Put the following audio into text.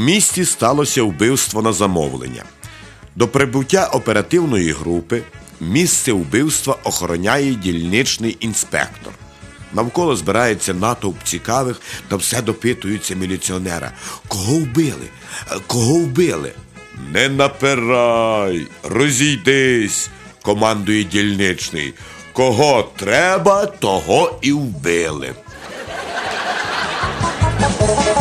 місті сталося вбивство на замовлення. До прибуття оперативної групи місце вбивства охороняє дільничний інспектор. Навколо збирається натовп цікавих та все допитуються міліціонера. Кого вбили? Кого вбили? Не напирай, розійдись, командує дільничний. Кого треба, того і вбили. Thank